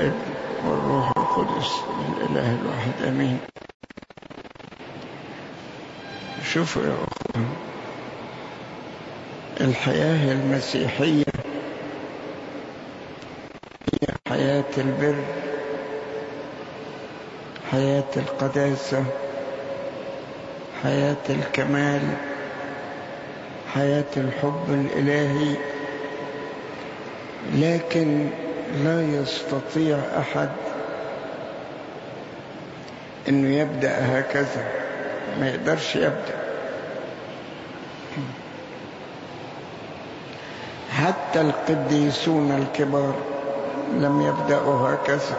والابن والروح القدس الإله الواحد أمين. شوفوا يا أخوان الحياة المسيحية هي حياة البر حياة القداسة حياة الكمال حياة الحب الإلهي. لكن لا يستطيع أحد أنه يبدأ هكذا. ما يقدرش يبدأ. حتى القديسون الكبار لم يبدأوا هكذا.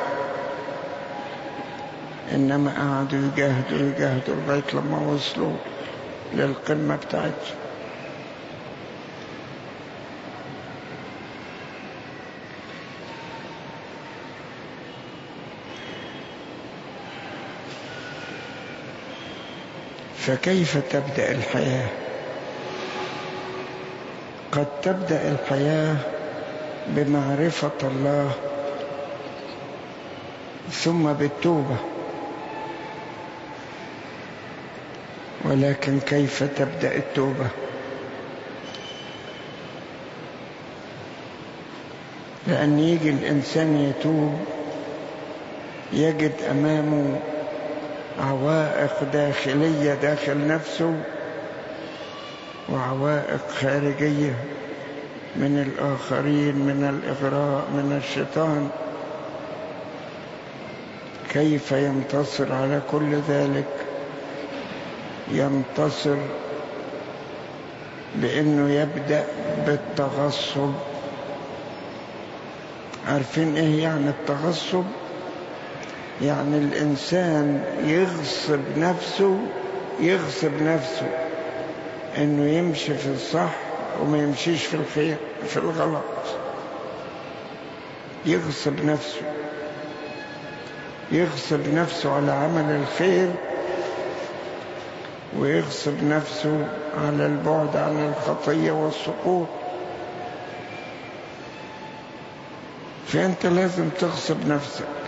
إنما قعدوا يجاهدوا يجاهدوا لغاية لما وصلوا للقمة بتاعتهم. فكيف تبدأ الحياة؟ قد تبدأ الحياة بمعرفة الله ثم بالتوبة. ولكن كيف تبدأ التوبة؟ لأن يجي الإنسان يتوب يجد أمامه عوائق داخلية داخل نفسه وعوائق خارجية من الآخرين من الإغراء من الشيطان. كيف ينتصر على كل ذلك؟ ينتصر بأنه يبدأ بالتغصب. عارفين إيه يعني التغصب؟ يعني الإنسان يغصب نفسه يغصب نفسه إنه يمشي في الصح وما يمشيش في الخير في الغلط. يغصب نفسه. يغصب نفسه على عمل الخير ويغصب نفسه على البعد عن الخطية والسقوط. فأنت لازم تغصب نفسك.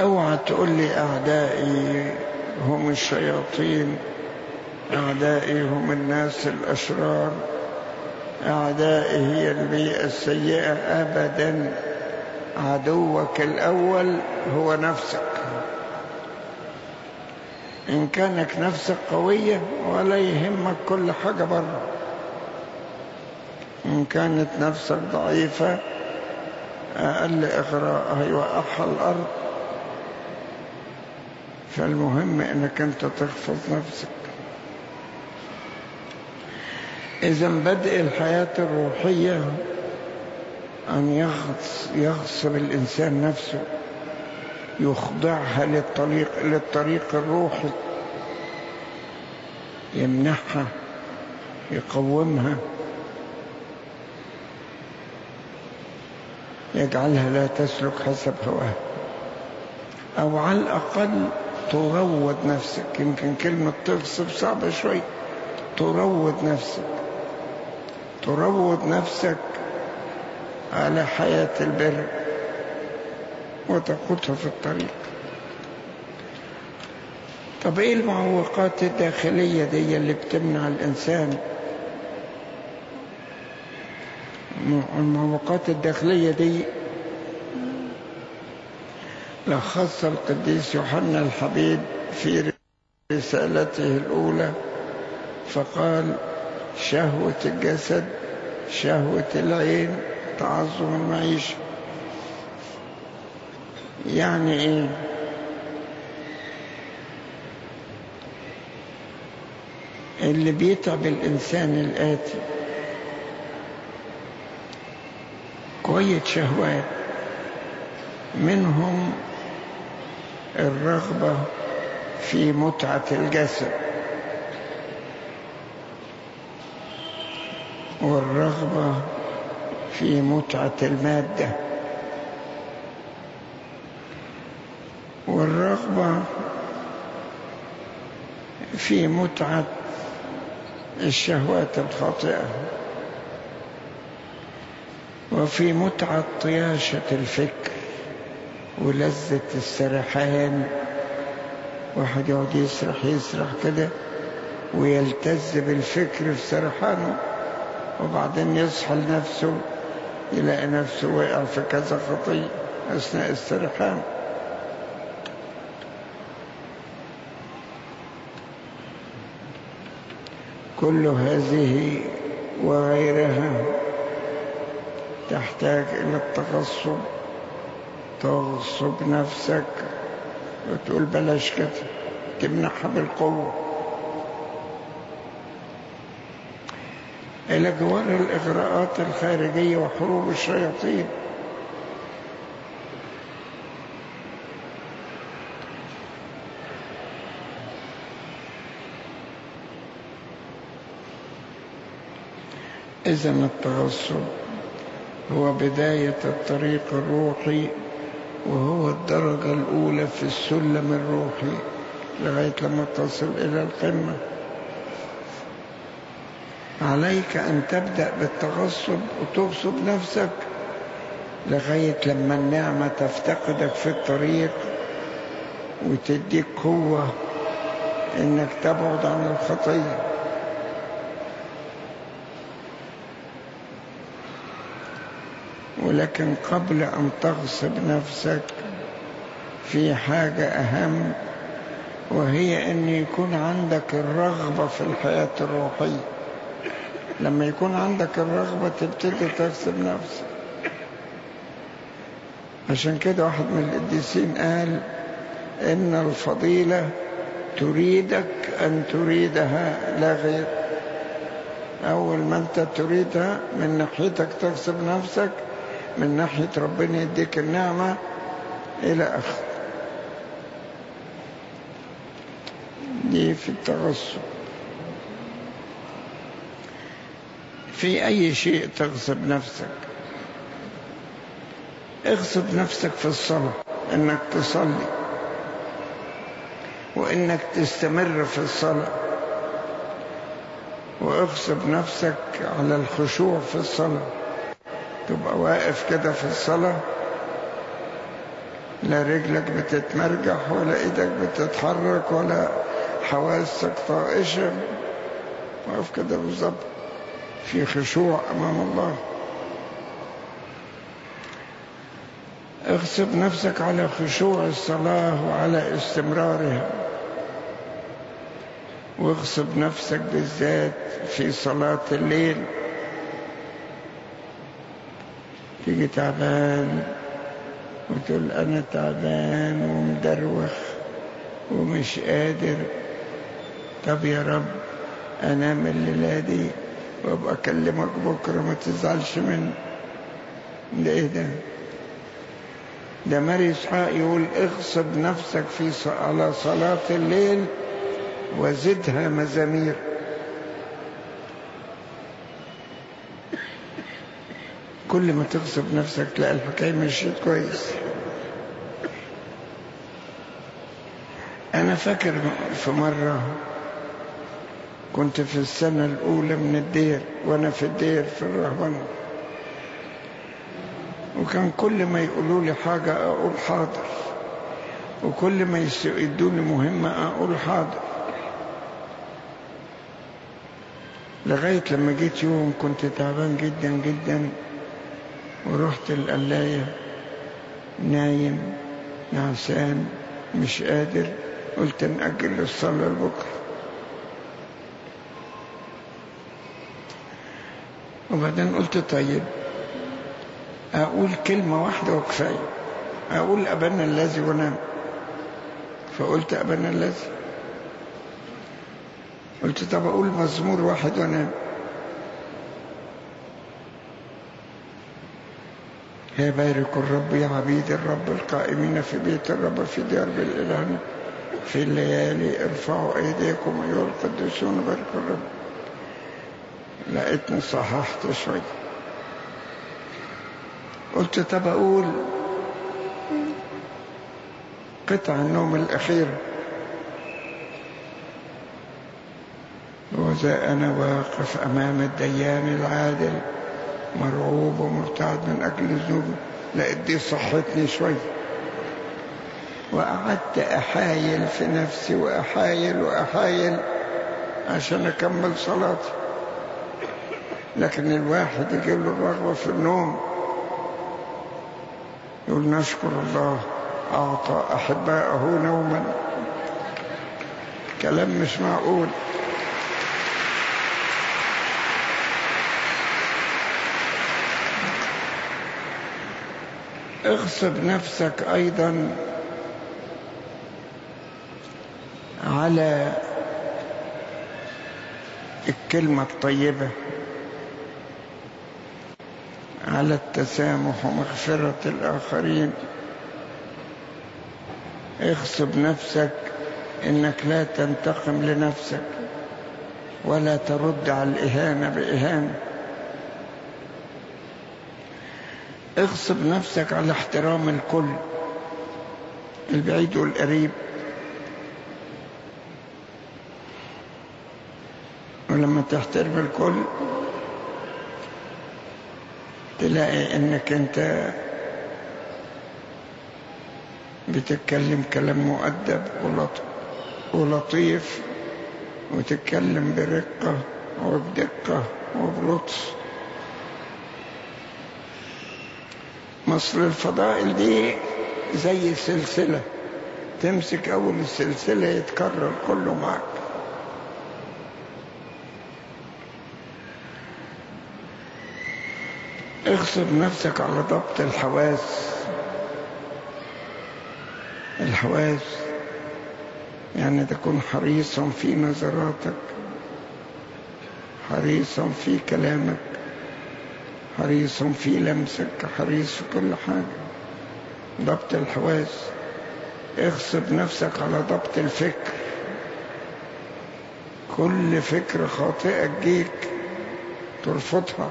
أوعى تقول لي أعدائي هم الشياطين أعدائي هم الناس الأشرار أعدائي هي البيئة السيئة أبدا. عدوك الأول هو نفسك. إن كانت نفسك قوية ولا يهمك كل حاجة بره. إن كانت نفسك ضعيفة أقل إغراء هيوقعها الأرض. فالمهم إنك أنت تحفظ نفسك. إذا بدء الحياة الروحية أن يغصب الإنسان نفسه يخضعها للطريق للطريق الروحي يمنحها يقومها يجعلها لا تسلك حسب هواها. أو على الأقل تروض نفسك. يمكن كلمة تغصب صعبة شوي. تروض نفسك. تروض نفسك على حياة البر وتقودها في الطريق. طب إيه المعوقات الداخلية دي اللي بتمنع الإنسان؟ المعوقات الداخلية دي لخص القديس يوحنا الحبيب في رسالته الأولى فقال شهوة الجسد شهوة العين تعظم المعيشة. يعني إيه؟ اللي بيتعب الإنسان الآتي. كوية شهوات. منهم الرغبة في متعة الجسد. والرغبة في متعة المادة. والرغبة في متعة الشهوات الخاطئة. وفي متعة طياشة الفكر. ولذة السرحان واحد يقعد يسرح يسرح كده ويلتز بالفكر في سرحانه وبعدين يصحى لنفسه يلاقي نفسه وقع في كذا خطية أثناء السرحان. كل هذه وغيرها تحتاج إلى التغصب تغصب نفسك وتقول بلاش كده تمنحها بالقوة. إلى جوار الإغراءات الخارجية وحروب الشياطين. إذا التغصب هو بداية الطريق الروحي وهو الدرجة الأولى في السلم الروحي لغاية لما تصل إلى القمة. عليك أن تبدأ بالتغصب وتغصب نفسك لغاية لما النعمة تفتقدك في الطريق وتديك قوة إنك تبعد عن الخطية. ولكن قبل أن تغصب نفسك في حاجة أهم وهي أن يكون عندك الرغبة في الحياة الروحية. لما يكون عندك الرغبة تبتدي تغصب نفسك. عشان كده واحد من القديسين قال إن الفضيلة تريدك أن تريدها لا غير. أول ما أنت تريدها من ناحيتك تغصب نفسك من ناحية ربنا يديك النعمة إلى آخر. دي في التغصب. في أي شيء تغصب نفسك؟ اغصب نفسك في الصلاة إنك تصلي. وإنك تستمر في الصلاة. واغصب نفسك على الخشوع في الصلاة. تبقى واقف كده في الصلاة لا رجلك بتتمرجح ولا إيدك بتتحرك ولا حواسك طائشة واقف كده بالظبط في خشوع أمام الله. اغصب نفسك على خشوع الصلاة وعلى استمرارها. واغصب نفسك بالذات في صلاة الليل. تيجي تعبان وتقول أنا تعبان ومدروخ ومش قادر. طب يا رب أنام الليلة دي وأبقى أكلمك بكرة ما تزعلش مني. ده إيه ده؟ ده ماري إسحاق يقول اغصب نفسك في. على صلاة الليل وزدها مزامير. كل ما تغصب نفسك تلاقي الحكاية مشيت كويس. أنا فاكر في مرة كنت في السنة الأولى من الدير وأنا في الدير في الرهبنة وكان كل ما يقولوا لي حاجة أقول حاضر وكل ما يدوني مهمة أقول حاضر. لغاية لما جيت يوم كنت تعبان جدا جدا ورحت القلاية نايم نعسان مش قادر قلت نأجل الصلاة لبكرة. وبعدين قلت طيب أقول كلمة واحدة وكفاية أقول أبانا الذي ونام. فقلت أبانا الذي؟ قلت طب أقول مزمور واحد وأنام يا بارك الرب يا عبيد الرب القائمين في بيت الرب في ديار بالإله في الليالي ارفعوا أيديكم أيها القديسون بارك الرب. لقيتني صححت شوية قلت طب أقول قطع النوم الأخيرة وذا أنا واقف أمام الديان العادل. مرعوب ومرتعد من أجل الذنوب لقيت دي صحتني شوية وقعدت أحايل في نفسي وأحايل وأحايل عشان أكمل صلاتي. لكن الواحد يجي له الرغبة في النوم يقول نشكر الله أعطى أحباءه نوما. كلام مش معقول. اغصب نفسك أيضا على الكلمة الطيبة على التسامح ومغفرة الآخرين. اغصب نفسك إنك لا تنتقم لنفسك ولا ترد على الإهانة بإهانة. اغصب نفسك على احترام الكل البعيد والقريب. ولما تحترم الكل تلاقي إنك أنت بتتكلم كلام مؤدب ولطيف وتتكلم برقة وبدقة وبلطف. مصر الفضائل دي زي سلسلة تمسك أول السلسلة يتكرر كله معك اغصب نفسك على ضبط الحواس. الحواس يعني تكون حريصا في نظراتك حريصا في كلامك. حريص في لمسك حريص في كل حاجة. ضبط الحواس. اغصب نفسك على ضبط الفكر. كل فكرة خاطئة تجيك ترفضها.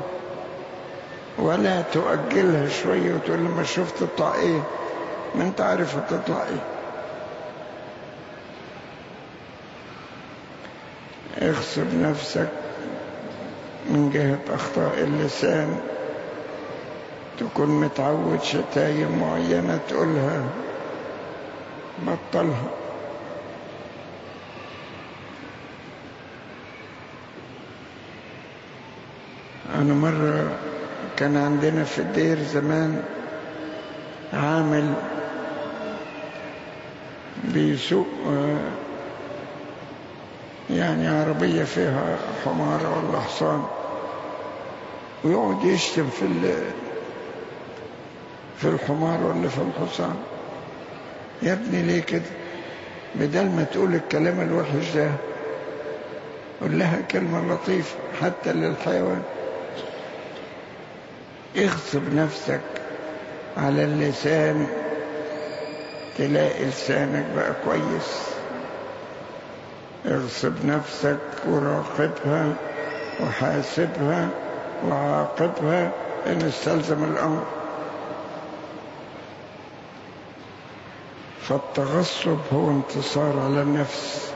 ولا تؤجلها شوية وتقول لما شفت تطلع إيه؟ ما انت عارف هتطلع إيه. اغصب نفسك من جهة أخطاء اللسان. تكون متعود شتايم معينة تقولها. بطلها. أنا مرة كان عندنا في الدير زمان عامل بيسوق يعني عربية فيها حمارة ولا حصان ويقعد يشتم في في الحمار ولا في الحصان. يا ابني ليه كده؟ بدل ما تقول الكلام الوحش ده قول لها كلمة لطيفة حتى للحيوان. اغصب نفسك على اللسان تلاقي لسانك بقى كويس. اغصب نفسك وراقبها وحاسبها. وعاقبها إن استلزم الأمر. فالتغصب هو انتصار على النفس.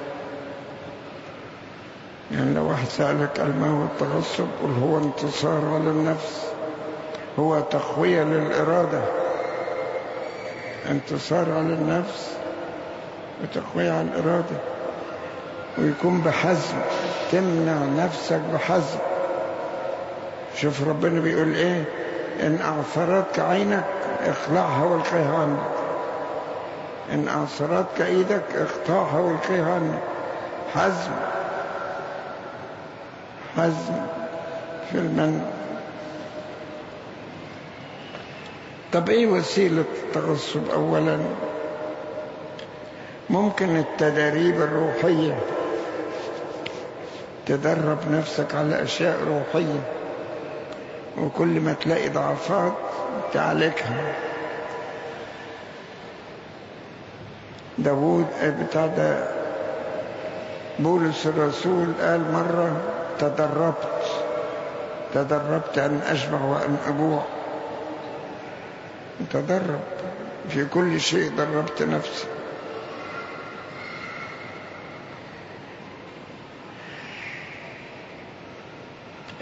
يعني لو واحد سألك ما هو التغصب؟ قل هو انتصار على النفس. هو تقوية للإرادة. انتصار على النفس وتقوية على الإرادة. ويكون بحزم. تمنع نفسك بحزم. شوف ربنا بيقول إيه؟ إن اعثرتك عينك اخلعها والقيها عنك إن اعثرتك إيدك اقطعها والقيها عنك حزم. حزم في المنع طب إيه وسيلة التغصب اولا؟ ممكن التدريب الروحية. تدرب نفسك على أشياء روحية. وكل ما تلاقي ضعفات تعالجها. داود بتاع ده بولس الرسول قال مرة تدربت تدربت أن أشبع وأن أجوع. تدرب في كل شيء دربت نفسي.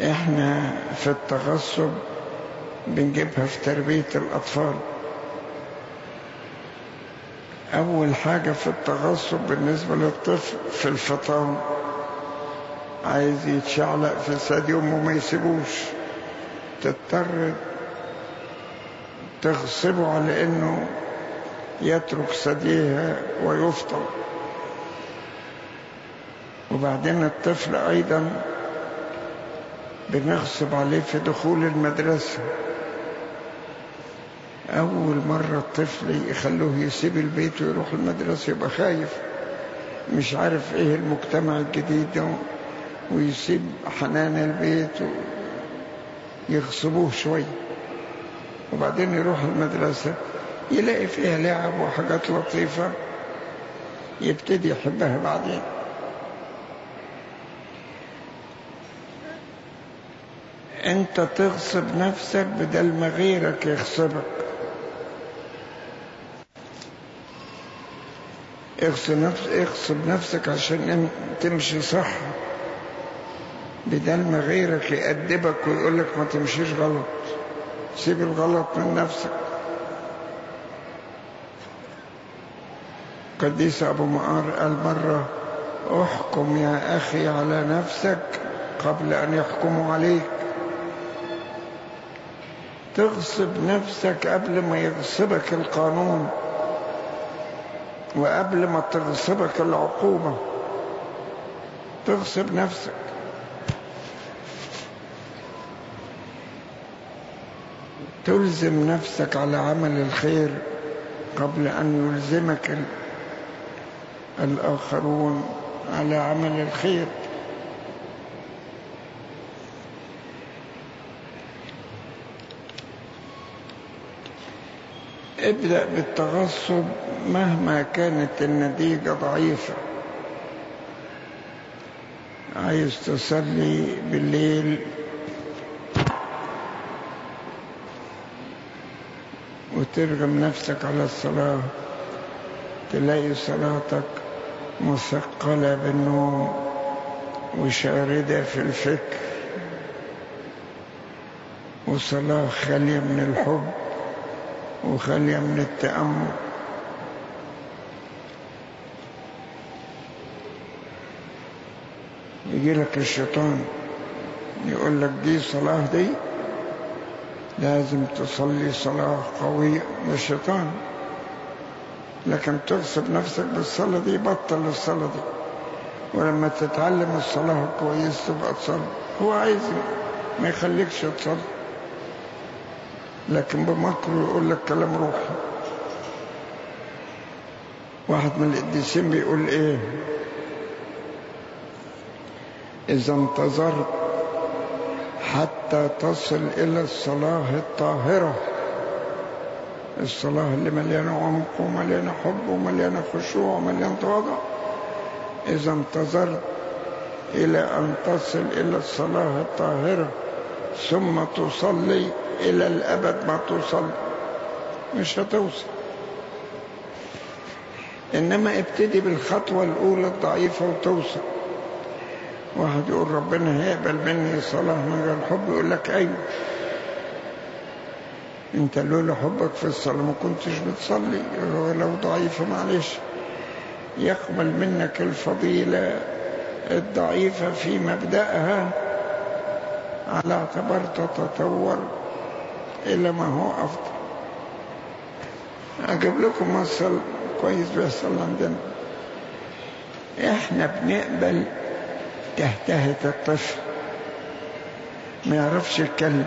إحنا في التغصب بنجيبها في تربية الأطفال. أول حاجة في التغصب بالنسبة للطفل في الفطام عايز يتشعلق في ثدي أمه ما يسيبوش. تضطر تغصبه على أنه يترك ثديها ويفطر. وبعدين الطفل أيضا بنغصب عليه في دخول المدرسة. أول مرة الطفل يخلوه يسيب البيت ويروح المدرسة يبقى خايف مش عارف إيه المجتمع الجديد ده ويسيب حنان البيت ويغصبوه شوية وبعدين يروح المدرسة يلاقي فيها لعب وحاجات لطيفة يبتدي يحبها بعدين. انت تغصب نفسك بدل ما غيرك يغصبك. اغصب, نفس اغصب نفسك عشان تمشي صح. بدل ما غيرك يأدبك ويقول لك ما تمشيش غلط. سيب الغلط من نفسك. قديس أبو مقار قال مرة احكم يا أخي على نفسك قبل أن يحكموا عليك. تغصب نفسك قبل ما يغصبك القانون وقبل ما تغصبك العقوبة. تغصب نفسك. تلزم نفسك على عمل الخير قبل أن يلزمك الآخرون على عمل الخير. ابدأ بالتغصب مهما كانت النتيجة ضعيفة. عايز تصلي بالليل. وترغم نفسك على الصلاة. تلاقي صلاتك مثقلة بالنوم وشاردة في الفكر. وصلاة خالية من الحب. وخالية من التأمل. يجي لك الشيطان يقول لك دي صلاة دي لازم تصلي صلاة قوية للشيطان لكن تغصب نفسك بالصلاة دي بطل الصلاة دي. ولما تتعلم الصلاة كويس تبقى تصلي. هو عايز ما يخليكش تصلي. لكن بمكر يقول لك كلام روحي. واحد من القديسين بيقول إيه؟ إذا انتظرت حتى تصل إلى الصلاة الطاهرة. الصلاة اللي مليانة عمق ومليانة حب ومليانة خشوع ومليانة تواضع إذا انتظرت إلى أن تصل إلى الصلاة الطاهرة ثم تصلي إلى الأبد ما توصل مش هتوصل. إنما ابتدي بالخطوة الأولى الضعيفة وتوصل. واحد يقول ربنا هيقبل مني صلاة من غير حب يقول لك أيوه. أنت لولا حبك في الصلاة ما كنتش بتصلي. ولو ضعيفة معلش. يقبل منك الفضيلة الضعيفة في مبدأها على اعتبار تتطور. إلى ما هو أفضل أجيب مثل كويس بيحصل عندنا إحنا بنقبل تهتهة الطفل ما يعرفش يتكلم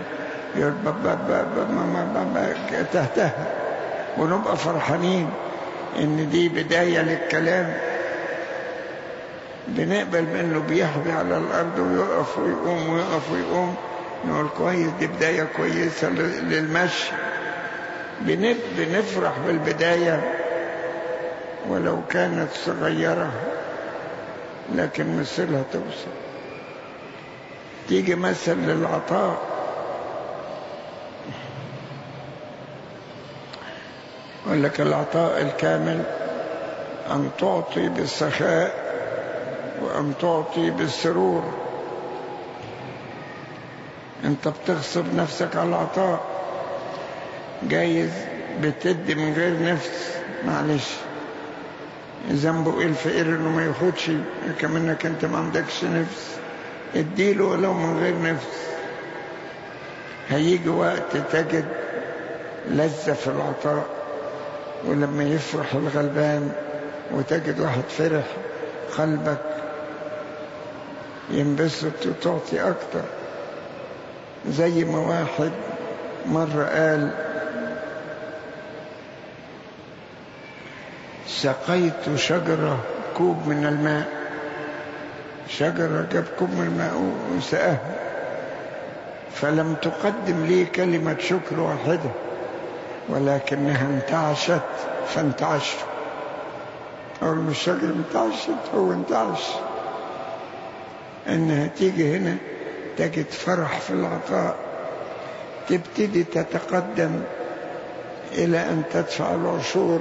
تهتها ونبقى فرحانين إن دي بداية للكلام بنقبل منه بيحبي على الأرض ويقف ويقوم ويقف ويقوم نقول كويس دي بداية كويسة للمشي. بنفرح بالبداية ولو كانت صغيرة لكن مثلها توصل. تيجي مثل للعطاء. يقول لك العطاء الكامل أن تعطي بالسخاء وأن تعطي بالسرور. انت بتغصب نفسك على العطاء. جايز بتدي من غير نفس. معلش. ذنبه إيه الفقير إنه ما ياخدش؟ كمنك أنت ما عندكش نفس. اديله ولو من غير نفس. هيجي وقت تجد لذة في العطاء. ولما يفرح الغلبان وتجد واحد فرح قلبك ينبسط وتعطي أكتر. زي ما واحد مرة قال سقيت شجرة كوب من الماء. شجرة جاب كوب من الماء وسقاها. فلم تقدم لي كلمة شكر واحدة ولكنها انتعشت فانتعشت. أول ما الشجرة انتعشت؟ هو انتعش. إنها تيجي هنا. تجد فرح في العطاء تبتدي تتقدم إلى أن تدفع العشور.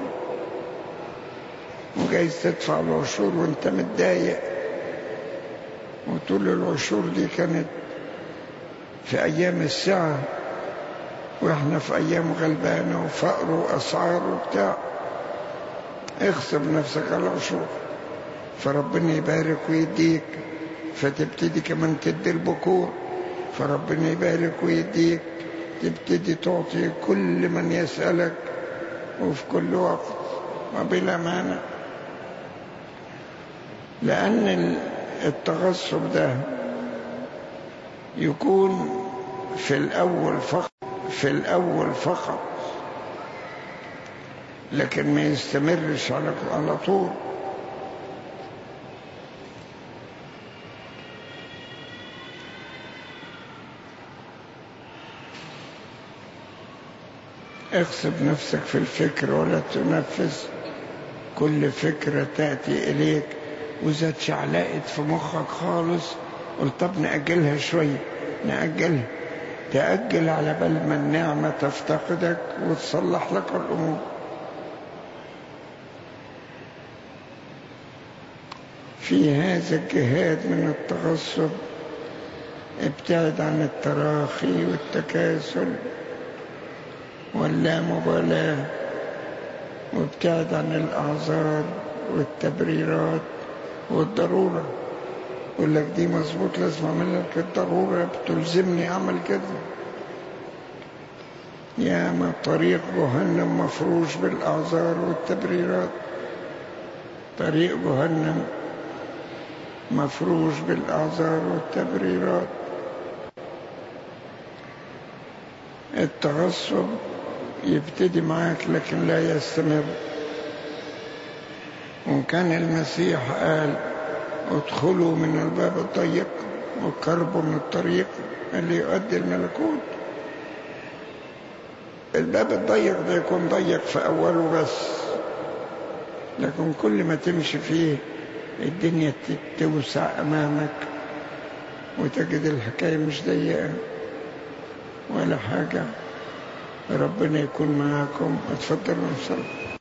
وجايز تدفع العشور وأنت متضايق. وطول العشور دي كانت في أيام الساعة وإحنا في أيام غلبانة وفقر وأسعار وبتاع. اغصب نفسك على العشور. فربنا يبارك ويديك. فتبتدي كمان تدي البكور فربنا يبارك ويديك. تبتدي تعطي كل من يسألك وفي كل وقت وبلا مانع لأن التغصب ده يكون في الأول فقط في الأول فقط. لكن ما يستمرش على طول. اغصب نفسك في الفكر ولا تنفذ. كل فكرة تأتي إليك وإذا اتشعلقت في مخك خالص قلت طب نأجلها شوية نأجلها. تأجل على بال ما النعمة تفتقدك وتصلح لك الأمور. في هذا الجهاد من التغصب ابتعد عن التراخي والتكاسل. واللامبالاة وابتعد عن الأعذار والتبريرات والضرورة يقول لك دي مظبوط لازم اعمل لك الضرورة بتلزمني أعمل كده. يا ما طريق جهنم مفروش بالأعذار والتبريرات. طريق جهنم مفروش بالأعذار والتبريرات. التغصب يبتدي معاك لكن لا يستمر. وكان المسيح قال ادخلوا من الباب الضيق وقربوا من الطريق اللي يؤدي الملكوت. الباب الضيق ده يكون ضيق في أوله بس لكن كل ما تمشي فيه الدنيا توسع أمامك وتجد الحكاية مش ضيقة ولا حاجة. ربنا يكون معاكم. اتفضلوا نصلي